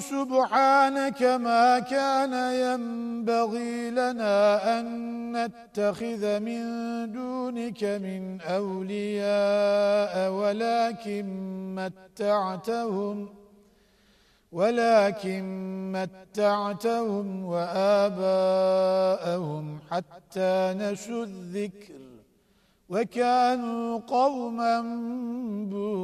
سبحانك ما كان ينبغي لنا أن نتخذ من دونك من أولياء ولكن متعتهم ولكن متعتهم وآباءهم حتى نشوا الذكر وكانوا قوما بوراً.